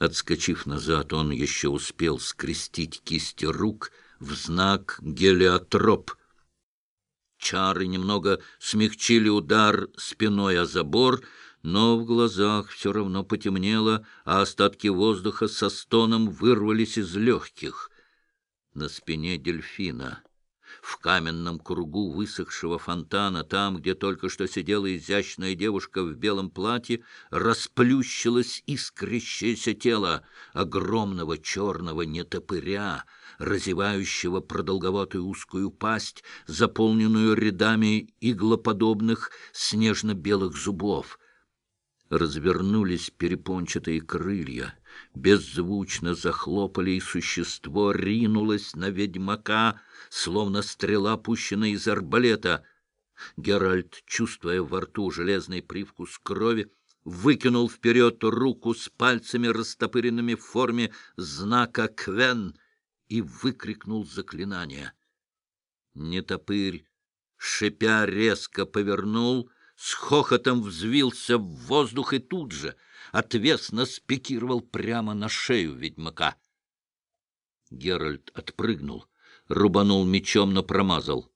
Отскочив назад, он еще успел скрестить кисти рук в знак гелиотроп. Чары немного смягчили удар спиной о забор, но в глазах все равно потемнело, а остатки воздуха со стоном вырвались из легких. На спине дельфина в каменном кругу высохшего фонтана, там, где только что сидела изящная девушка в белом платье, расплющилось искрящееся тело огромного черного нетопыря, разевающего продолговатую узкую пасть, заполненную рядами иглоподобных снежно-белых зубов. Развернулись перепончатые крылья, беззвучно захлопали, и существо ринулось на ведьмака, словно стрела, пущенная из арбалета. Геральт, чувствуя во рту железный привкус крови, выкинул вперед руку с пальцами, растопыренными в форме знака «Квен», и выкрикнул заклинание. Нетопырь, шипя, резко повернул, с хохотом взвился в воздух и тут же отвесно спикировал прямо на шею ведьмака. Геральт отпрыгнул, рубанул мечом, но промазал.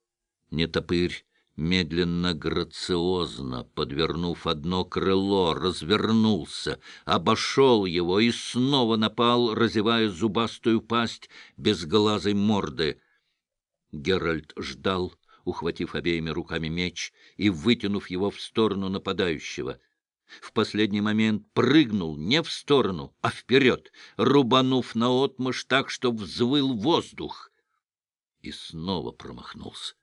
Нетопырь медленно, грациозно, подвернув одно крыло, развернулся, обошел его и снова напал, разевая зубастую пасть безглазой морды. Геральт ждал, ухватив обеими руками меч и вытянув его в сторону нападающего. В последний момент прыгнул не в сторону, а вперед, рубанув наотмашь так, что взвыл воздух и снова промахнулся.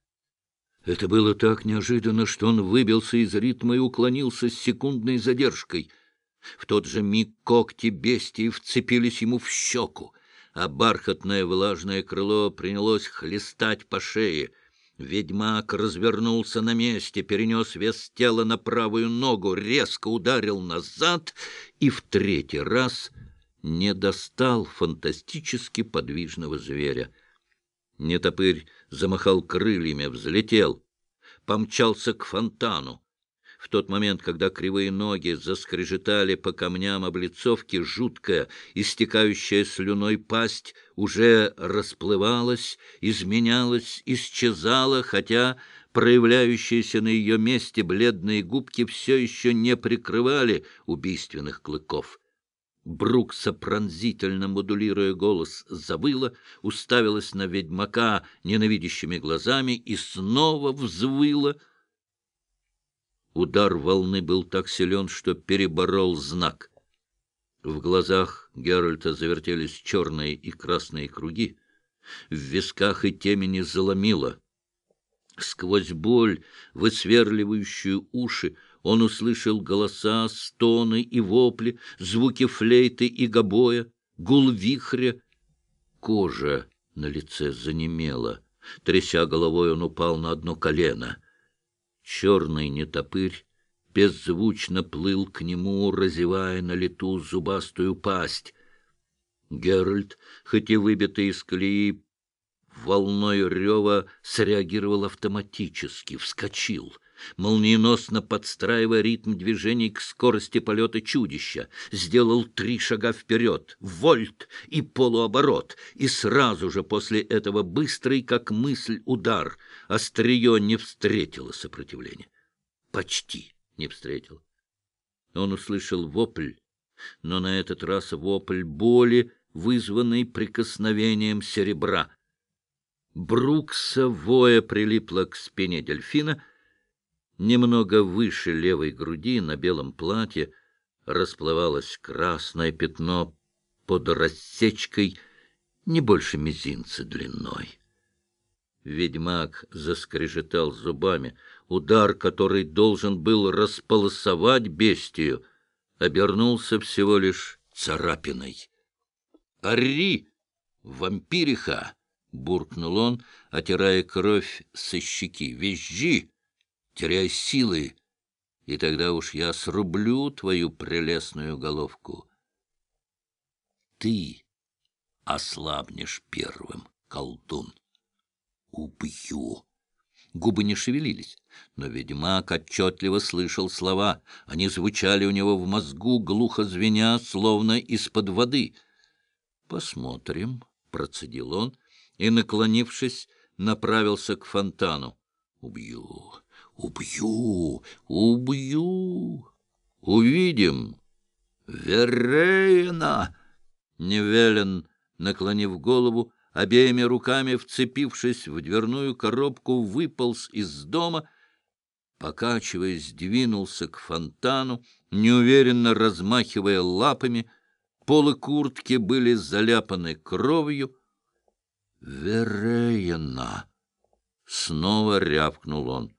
Это было так неожиданно, что он выбился из ритма и уклонился с секундной задержкой. В тот же миг когти бестии вцепились ему в щеку, а бархатное влажное крыло принялось хлестать по шее. Ведьмак развернулся на месте, перенес вес тела на правую ногу, резко ударил назад и в третий раз не достал фантастически подвижного зверя. Нетопырь замахал крыльями, взлетел, помчался к фонтану. В тот момент, когда кривые ноги заскрежетали по камням облицовки, жуткая, истекающая слюной пасть уже расплывалась, изменялась, исчезала, хотя проявляющиеся на ее месте бледные губки все еще не прикрывали убийственных клыков. Брукса, пронзительно модулируя голос, завыла, уставилась на ведьмака ненавидящими глазами и снова взвыла. Удар волны был так силен, что переборол знак. В глазах Геральта завертелись черные и красные круги. В висках и темени заломило. Сквозь боль, высверливающую уши, он услышал голоса, стоны и вопли, звуки флейты и гобоя, гул вихря. Кожа на лице занемела. Тряся головой, он упал на одно колено. Черный нетопырь беззвучно плыл к нему, разевая на лету зубастую пасть. Геральт, хоть и выбитый из колеи, волной рева среагировал автоматически, вскочил — молниеносно подстраивая ритм движений к скорости полета чудища, сделал три шага вперед, вольт и полуоборот, и сразу же после этого быстрый, как мысль, удар. Острие не встретило сопротивления. Почти не встретил. Он услышал вопль, но на этот раз вопль боли, вызванный прикосновением серебра. Брукса воя прилипла к спине дельфина — Немного выше левой груди на белом платье расплывалось красное пятно под рассечкой не больше мизинца длиной. Ведьмак заскрежетал зубами. Удар, который должен был располосовать бестию, обернулся всего лишь царапиной. «Ори, вампириха!» — буркнул он, отирая кровь со щеки. «Визжи!» Теряй силы, и тогда уж я срублю твою прелестную головку. Ты ослабнешь первым, колдун. Убью. губы не шевелились. Но ведьмак отчетливо слышал слова. Они звучали у него в мозгу, глухо звеня, словно из-под воды. «Посмотрим», — процедил он, и, наклонившись, направился к фонтану. «Убью, убью, убью! Увидим!» «Верейна!» Невелен, наклонив голову, обеими руками вцепившись в дверную коробку, выполз из дома, покачиваясь, двинулся к фонтану, неуверенно размахивая лапами. Полы куртки были заляпаны кровью. «Вереяна!» — снова рявкнул он.